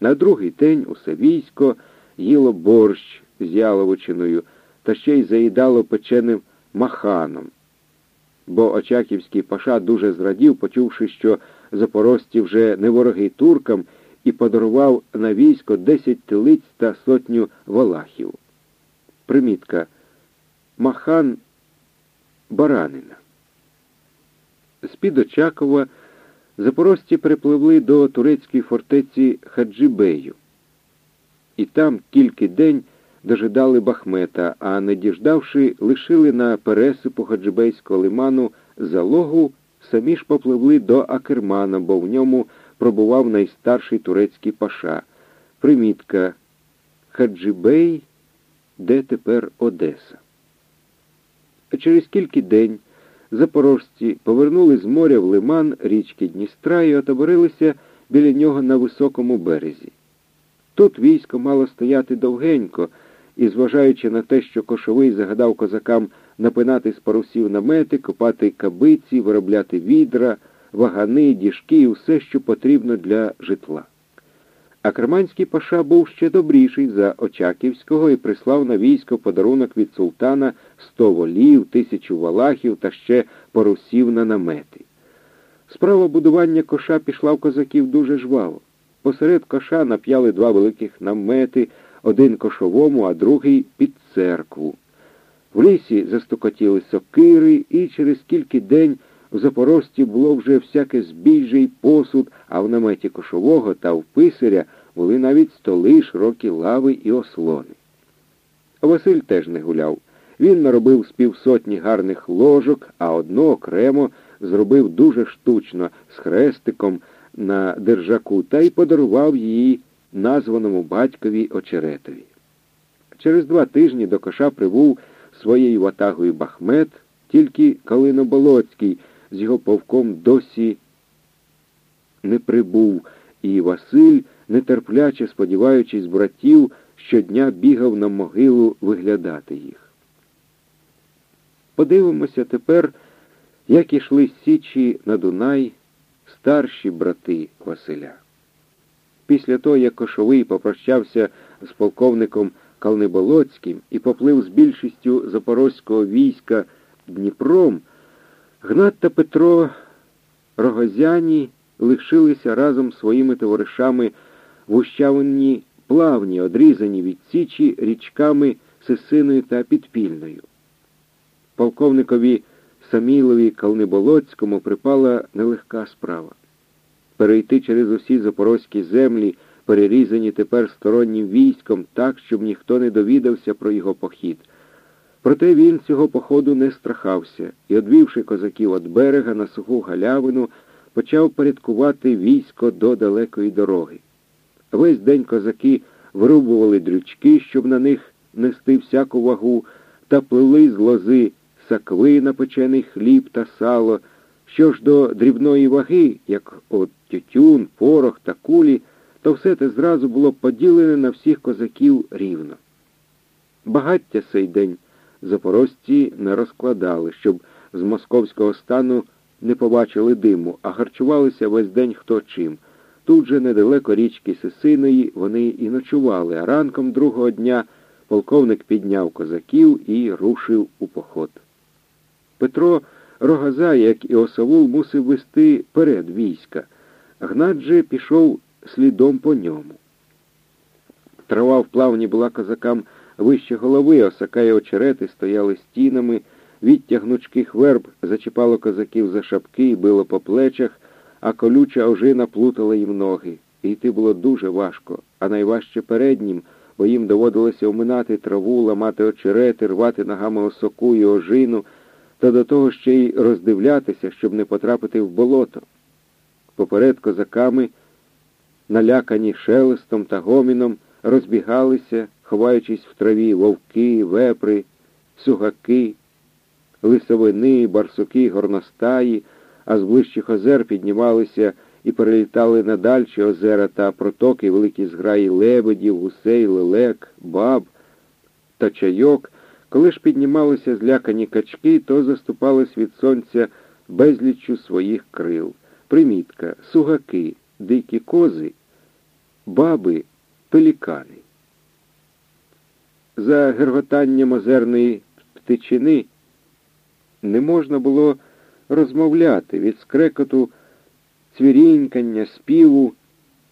На другий день усе військо їло борщ з яловичиною та ще й заїдало печеним маханом. Бо Очаківський паша дуже зрадів, почувши, що запорожці вже не вороги туркам, і подарував на військо десять телиць та сотню валахів. Примітка Махан Баранина. З-під Очакова запорожці припливли до турецької фортеці Хаджибею. І там кілька день дожидали Бахмета, а не діждавши, лишили на пересипу Хаджибейського лиману залогу, самі ж попливли до Акермана, бо в ньому пробував найстарший турецький паша. Примітка Хаджибей, де тепер Одеса. А через кілька день запорожці повернули з моря в лиман річки Дністра і отоборилися біля нього на високому березі. Тут військо мало стояти довгенько, і, зважаючи на те, що кошовий загадав козакам напинати з парусів намети, копати кабиці, виробляти відра, вагани, діжки і все, що потрібно для житла. А Керманський паша був ще добріший за Очаківського і прислав на військо подарунок від султана сто волів, тисячу валахів та ще парусів на намети. Справа будування коша пішла в козаків дуже жваво. Посеред коша нап'яли два великих намети, один кошовому, а другий під церкву. В лісі застукотіли сокири, і через кілька день в Запорожці було вже всяке збіжжя й посуд, а в наметі кошового та в писаря були навіть столи, широкі лави і ослони. Василь теж не гуляв. Він наробив з півсотні гарних ложок, а одну окремо зробив дуже штучно з хрестиком на держаку та й подарував її названому батькові очеретові. Через два тижні до коша прибув своєю ватагою Бахмет, тільки Калиноболоцький з його повком досі не прибув, і Василь, нетерпляче сподіваючись братів, щодня бігав на могилу виглядати їх. Подивимося тепер, як ішли січі на Дунай старші брати Василя. Після того, як Кошовий попрощався з полковником Калниболоцьким і поплив з більшістю запорозького війська Дніпром, Гнат та Петро Рогозяні лишилися разом своїми товаришами в ущавині плавні, одрізані від Січі річками Сесиною та Підпільною. Полковникові Самілові Калниболоцькому припала нелегка справа перейти через усі запорозькі землі, перерізані тепер стороннім військом, так, щоб ніхто не довідався про його похід. Проте він цього походу не страхався і, одвівши козаків від берега на суху галявину, почав порядкувати військо до далекої дороги. Весь день козаки вирубували дрючки, щоб на них нести всяку вагу, та плели з лози сакви, напечений хліб та сало. Що ж до дрібної ваги, як от тютюн, порох та кулі, то все те зразу було поділене на всіх козаків рівно. Багаття сей день запорожці не розкладали, щоб з московського стану не побачили диму, а харчувалися весь день хто чим. Тут же недалеко річки Сисиної вони і ночували, а ранком другого дня полковник підняв козаків і рушив у поход. Петро Рогаза, як і осавул, мусив вести перед війська. Гнат же пішов слідом по ньому. Трава в плавні була козакам вище голови, осака й очерети стояли стінами, відтяг гнучких верб зачіпало козаків за шапки і било по плечах, а колюча ожина плутала їм ноги. І йти було дуже важко, а найважче переднім, бо їм доводилося оминати траву, ламати очерети, рвати ногами осоку і ожину, та до того ще й роздивлятися, щоб не потрапити в болото. Поперед козаками, налякані шелестом та гоміном, розбігалися, ховаючись в траві вовки, вепри, сугаки, лисовини, барсуки, горностаї, а з ближчих озер піднімалися і перелітали на дальші озера та протоки великі зграї лебедів, гусей, лелек, баб та чайок. Коли ж піднімалися злякані качки, то заступались від сонця безліччю своїх крил. Примітка, сугаки, дикі кози баби пелікани. За герготанням озерної птичини не можна було розмовляти від скрекоту, цвірінькання, співу,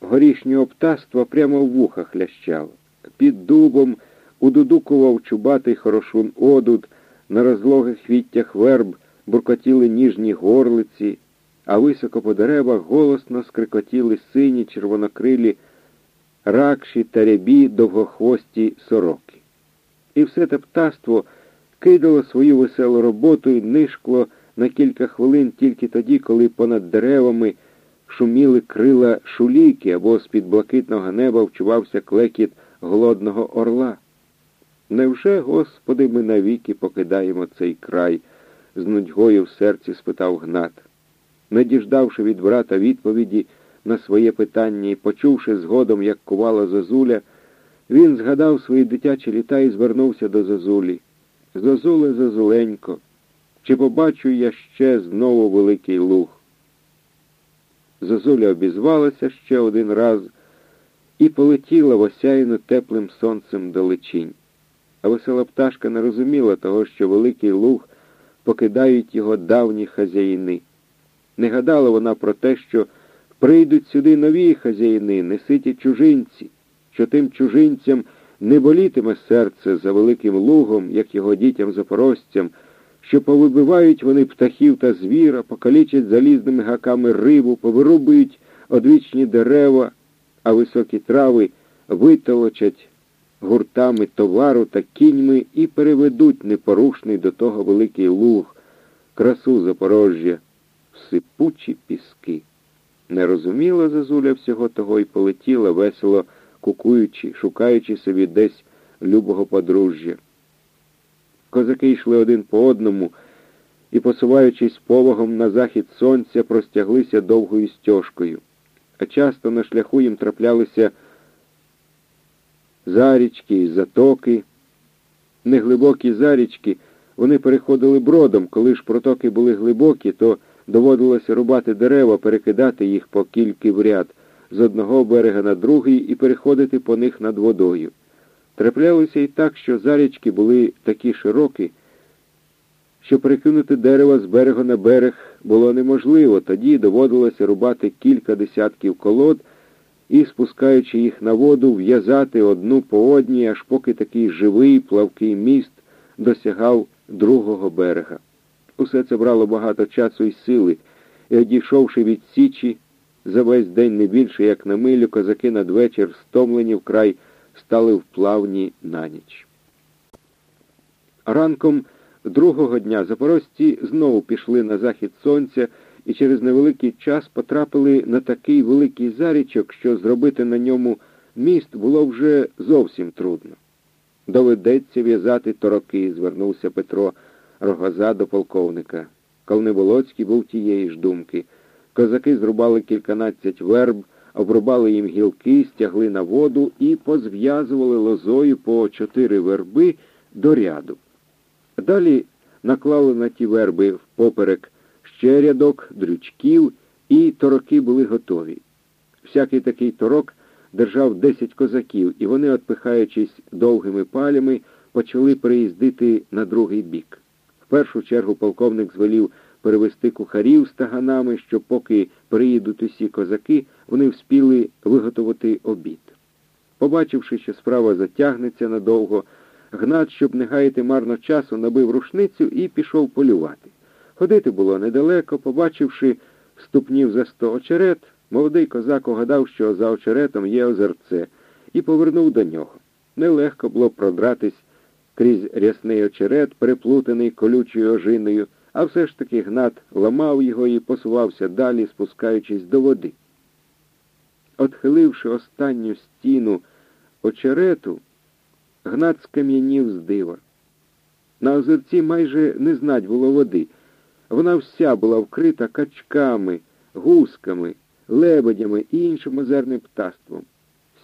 горішнього птаства прямо в вухах лящало. Під дубом удудукував чубатий хорошун одуд, на розлогих хвіттях верб буркотіли ніжні горлиці, а високо по деревах голосно скрикотіли сині червонокрилі ракші та рябі довгохвості сороки. І все те птаство кидало свою веселу роботу і нишкло на кілька хвилин тільки тоді, коли понад деревами шуміли крила шуліки або з-під блакитного неба вчувався клекіт голодного орла. Невже, Господи, ми навіки покидаємо цей край? з нудьгою в серці спитав Гнат. Не діждавши від брата відповіді на своє питання і почувши згодом, як кувала Зозуля, він згадав свої дитячі літа і звернувся до Зозулі. Зозуле, Зозуленько, чи побачу я ще знову великий луг? Зозуля обізвалася ще один раз і полетіла в осяяну теплим сонцем далечінь. А весела пташка не розуміла того, що великий луг покидають його давні хазяїни. Не гадала вона про те, що прийдуть сюди нові хазяїни, неситі чужинці, що тим чужинцям не болітиме серце за великим лугом, як його дітям запорожцям, що повибивають вони птахів та звіра, покалічать залізними гаками рибу, повирубують одвічні дерева, а високі трави витолочать гуртами товару та кіньми і переведуть непорушний до того великий луг, красу Запорожжя, в сипучі піски. Не розуміла Зазуля всього того і полетіла, весело кукуючи, шукаючи собі десь любого подружжя. Козаки йшли один по одному і, посуваючись повагом на захід сонця, простяглися довгою стежкою, а часто на шляху їм траплялися зарічки і затоки. Неглибокі зарічки вони переходили бродом, коли ж протоки були глибокі, то доводилося рубати дерева, перекидати їх по кільки в ряд з одного берега на другий і переходити по них над водою. Траплялося і так, що зарічки були такі широкі, що перекинути дерева з берега на берег було неможливо, тоді доводилося рубати кілька десятків колод і, спускаючи їх на воду, в'язати одну по одній, аж поки такий живий плавкий міст досягав другого берега. Усе це брало багато часу і сили, і, одійшовши від Січі, за весь день не більше, як на милю, козаки надвечір, стомлені вкрай, стали в плавні на ніч. Ранком другого дня запорожці знову пішли на захід сонця і через невеликий час потрапили на такий великий зарічок, що зробити на ньому міст було вже зовсім трудно. Доведеться в'язати тороки, звернувся Петро Рогоза до полковника. Колнеболоцький був тієї ж думки. Козаки зрубали кільканадцять верб, обрубали їм гілки, стягли на воду і позв'язували лозою по чотири верби до ряду. Далі наклали на ті верби впоперек ще рядок, дрючків, і тороки були готові. Всякий такий торок держав десять козаків, і вони, отпихаючись довгими палями, почали переїздити на другий бік. В першу чергу полковник звелів перевести кухарів з таганами, щоб поки приїдуть усі козаки, вони вспіли виготовити обід. Побачивши, що справа затягнеться надовго, Гнат, щоб не гаяти марно часу, набив рушницю і пішов полювати. Ходити було недалеко, побачивши ступнів за сто очерет, молодий козак угадав, що за очеретом є озерце, і повернув до нього. Нелегко було продратись крізь рясний очерет, переплутаний колючою ожиною, а все ж таки Гнат ламав його і посувався далі, спускаючись до води. Отхиливши останню стіну очерету, Гнат скам'янів з дива. На озерці майже не знать було води. Вона вся була вкрита качками, гусками, лебедями і іншим озерним птаством.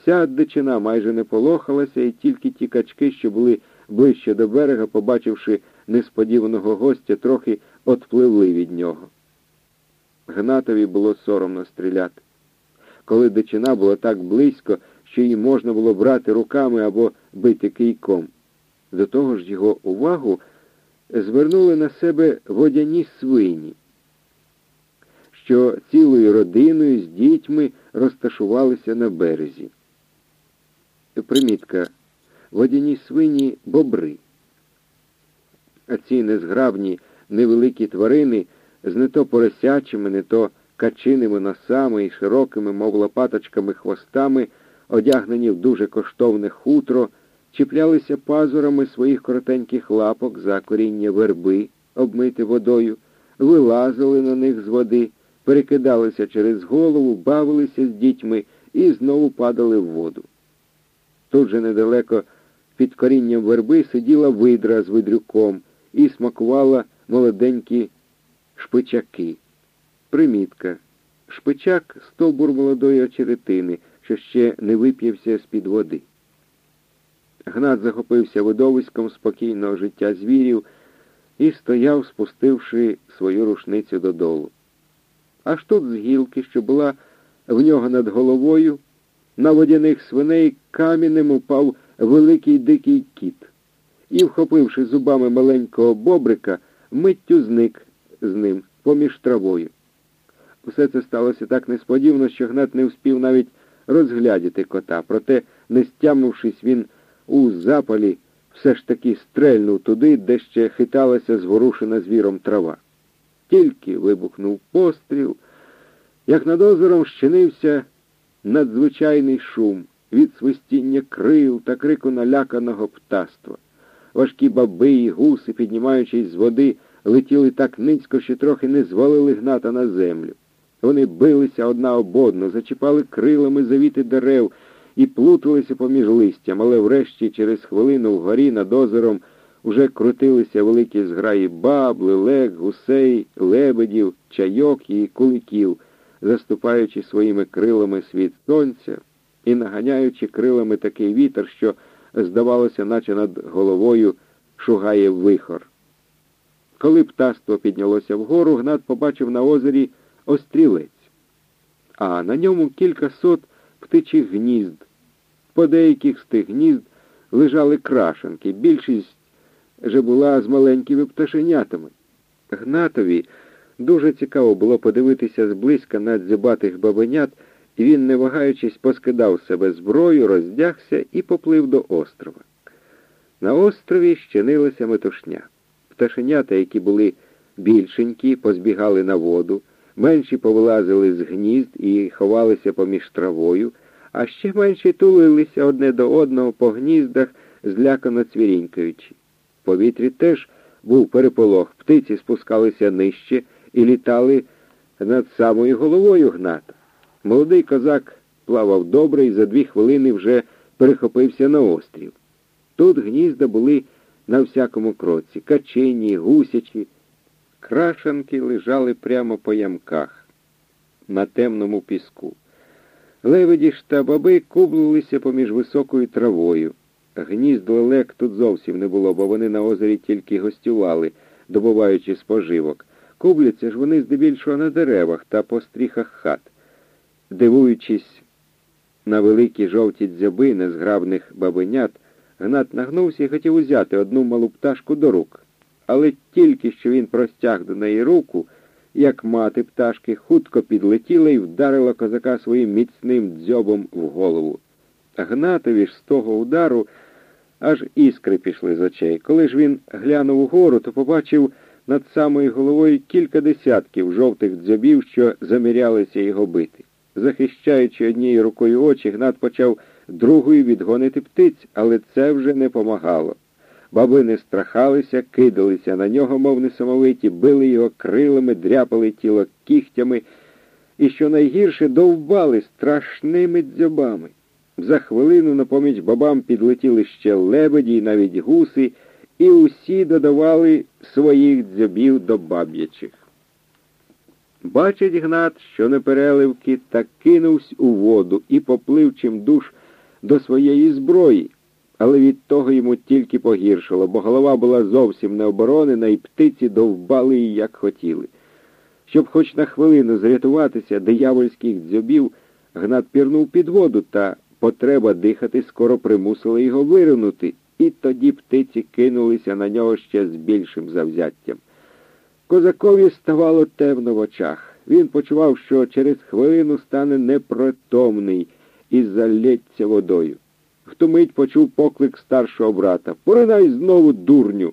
Вся дичина майже не полохалася, і тільки ті качки, що були ближче до берега, побачивши несподіваного гостя, трохи отпливли від нього. Гнатові було соромно стріляти. коли дичина була так близько, що її можна було брати руками або бити кийком. До того ж його увагу звернули на себе водяні свині, що цілою родиною з дітьми розташувалися на березі. Примітка. Водяні свині бобри. А ці незграбні невеликі тварини з не то поросячими, не то качиними носами і широкими, мов лопаточками хвостами, одягнені в дуже коштовне хутро, чіплялися пазурами своїх коротеньких лапок за коріння верби, обмити водою, вилазили на них з води, перекидалися через голову, бавилися з дітьми і знову падали в воду. Тут же недалеко під корінням верби сиділа видра з видрюком і смакувала молоденькі шпичаки. Примітка. Шпичак стовбур молодої очеретини, що ще не вип'явся з-під води. Гнат захопився видовиськом спокійного життя звірів і стояв, спустивши свою рушницю додолу. Аж тут з гілки, що була в нього над головою, на водяних свиней камінем упав великий дикий кіт і, вхопивши зубами маленького бобрика, миттю зник з ним поміж травою. Усе це сталося так несподівано, що Гнат не вспів навіть розглядіти кота, проте, не стямившись, він у запалі все ж таки стрельнув туди, де ще хиталася зворушена звіром трава. Тільки вибухнув постріл, як над озером щинився надзвичайний шум від свистіння крил та крику наляканого птаства. Важкі баби і гуси, піднімаючись з води, летіли так низько, що трохи не звалили гната на землю. Вони билися одна об одну, зачіпали крилами завіти дерев і плуталися поміж листям, але врешті через хвилину вгорі над озером уже крутилися великі зграї баб, лелек, гусей, лебедів, чайок і куликів, заступаючи своїми крилами світ сонця і наганяючи крилами такий вітер, що, здавалося, наче над головою шугає вихор. Коли птаство піднялося вгору, Гнат побачив на озері острілець, а на ньому кілька сот птичих гнізд. По деяких з тих гнізд лежали крашенки, більшість же була з маленькими пташенятами. Гнатові дуже цікаво було подивитися зблизька на дзюбатих бабенят, він, не вагаючись, поскидав себе зброю, роздягся і поплив до острова. На острові щинилася метушня. Пташенята, які були більшенькі, позбігали на воду, менші повилазили з гнізд і ховалися поміж травою, а ще менші тулилися одне до одного по гніздах, злякано цвірінькаючи. В повітрі теж був переполох, птиці спускалися нижче і літали над самою головою гната. Молодий козак плавав добре і за дві хвилини вже перехопився на острів. Тут гнізда були на всякому кроці, качині, гусячі. Крашанки лежали прямо по ямках, на темному піску. Леведі ж та баби кублилися поміж високою травою. Гнізд лелек тут зовсім не було, бо вони на озері тільки гостювали, добуваючи споживок. Кубляться ж вони здебільшого на деревах та по стріхах хат. Дивуючись на великі жовті дзьоби незграбних бабенят, Гнат нагнувся і хотів узяти одну малу пташку до рук. Але тільки що він простяг до неї руку, як мати пташки, хутко підлетіла і вдарила козака своїм міцним дзьобом в голову. Гнатові ж з того удару аж іскри пішли з очей. Коли ж він глянув угору, то побачив над самою головою кілька десятків жовтих дзьобів, що замірялися його бити. Захищаючи однією рукою очі, Гнат почав другою відгонити птиць, але це вже не помагало. Баби не страхалися, кидалися на нього, мов несамовиті, били його крилами, дряпали тіло кігтями і, що найгірше, довбали страшними дзьобами. За хвилину на поміч бабам підлетіли ще лебеді і навіть гуси, і усі додавали своїх дзьобів до баб'ячих. Бачить Гнат, що непереливки, та кинувся у воду і поплив чим душ до своєї зброї, але від того йому тільки погіршило, бо голова була зовсім не оборонена, і птиці довбали її, як хотіли. Щоб хоч на хвилину зрятуватися диявольських дзьобів, Гнат пірнув під воду, та потреба дихати скоро примусила його виринути, і тоді птиці кинулися на нього ще з більшим завзяттям. Козакові ставало темно в очах. Він почував, що через хвилину стане непритомний і залється водою. В ту мить почув поклик старшого брата Поринай знову, дурню.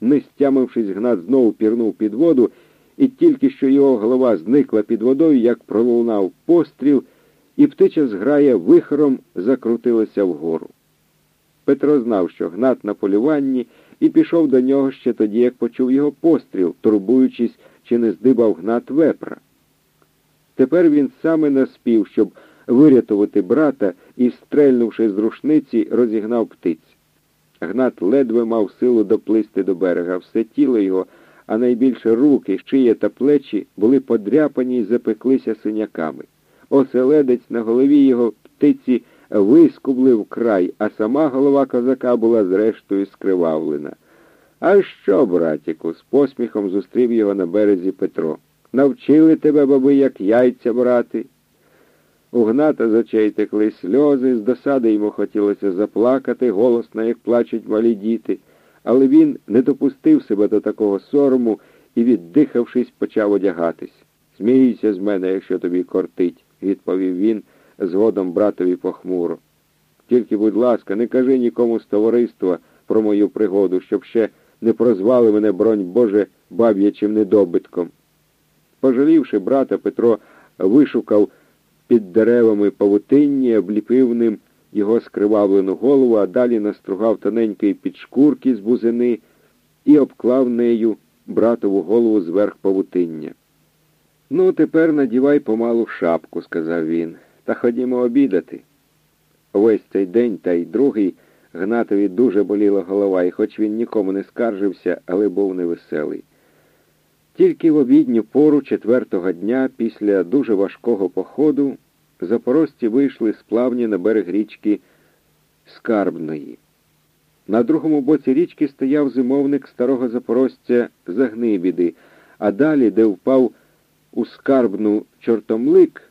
Не стямившись, Гнат знову пірнув під воду, і тільки що його голова зникла під водою, як пролунав постріл, і птича зграя вихором закрутилася вгору. Петро знав, що Гнат на полюванні, і пішов до нього ще тоді, як почув його постріл, турбуючись, чи не здибав Гнат вепра. Тепер він саме наспів, щоб вирятувати брата і, стрельнувши з рушниці, розігнав птиць. Гнат ледве мав силу доплисти до берега. Все тіло його, а найбільше руки, шия та плечі були подряпані і запеклися синяками. Оселедець на голові його птиці вискублив край, а сама голова козака була зрештою скривавлена. А що, братіку? з посміхом зустрів його на березі Петро. Навчили тебе, баби, як яйця брати. У Гната з очей текли сльози, з досади йому хотілося заплакати, голосно, як плачуть малі діти, але він не допустив себе до такого сорому і, віддихавшись, почав одягатись. Смійся з мене, якщо тобі кортить, відповів він згодом братові похмуро. Тільки, будь ласка, не кажи нікому з товариства про мою пригоду, щоб ще не прозвали мене, бронь Боже, баб'ячим недобитком. Пожалівши брата, Петро вишукав під деревами павутинні, обліпив ним його скривавлену голову, а далі настругав тоненької підшкурки з бузини і обклав нею братову голову зверх павутиння. Ну, тепер надівай помалу шапку, сказав він, та ходімо обідати. Весь цей день та й другий Гнатові дуже боліла голова, і хоч він нікому не скаржився, але був невеселий. Тільки в обідню пору четвертого дня після дуже важкого походу запорожці вийшли з плавні на берег річки Скарбної. На другому боці річки стояв зимовник старого запорожця Загнибіди, а далі, де впав у скарбну чортомлик,